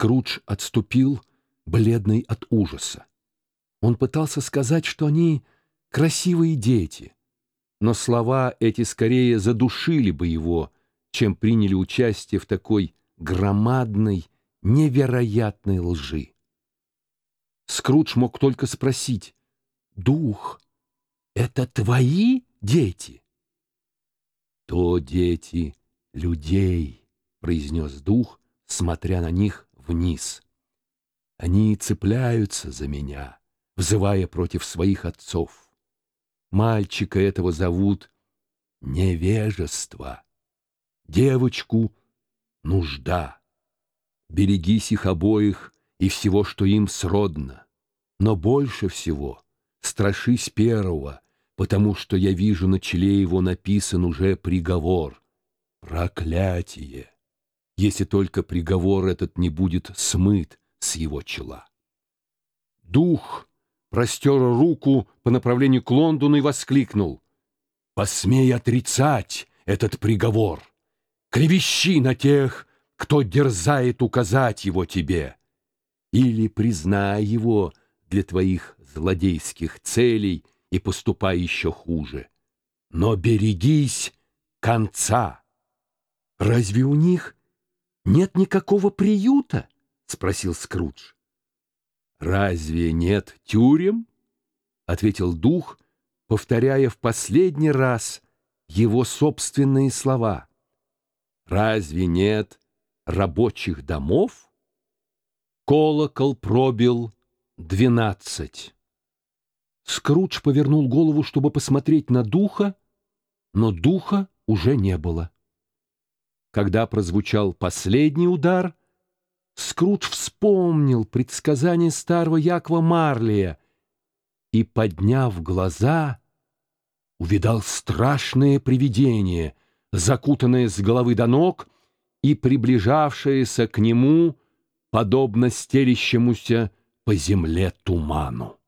Скрудж отступил, бледный от ужаса. Он пытался сказать, что они красивые дети, но слова эти скорее задушили бы его, чем приняли участие в такой громадной, невероятной лжи. Скрудж мог только спросить, «Дух, это твои дети?» «То дети людей», — произнес дух, смотря на них вниз. «Они цепляются за меня, взывая против своих отцов. Мальчика этого зовут невежество, девочку — нужда. Берегись их обоих и всего, что им сродно. Но больше всего страшись первого, потому что я вижу на челе его написан уже приговор. Проклятие! Если только приговор этот не будет смыт с его чела. Дух простер руку по направлению к Лондону и воскликнул. «Посмей отрицать этот приговор! Клевещи на тех, кто дерзает указать его тебе! Или признай его для твоих злодейских целей и поступай еще хуже. Но берегись конца!» «Разве у них нет никакого приюта?» — спросил Скрудж. «Разве нет тюрем?» — ответил дух, повторяя в последний раз его собственные слова. «Разве нет рабочих домов?» Колокол пробил двенадцать. Скрудж повернул голову, чтобы посмотреть на духа, но духа уже не было. Когда прозвучал последний удар — Скрудж вспомнил предсказание старого Якова Марлия и, подняв глаза, увидал страшное привидение, закутанное с головы до ног и приближавшееся к нему, подобно стелящемуся по земле туману.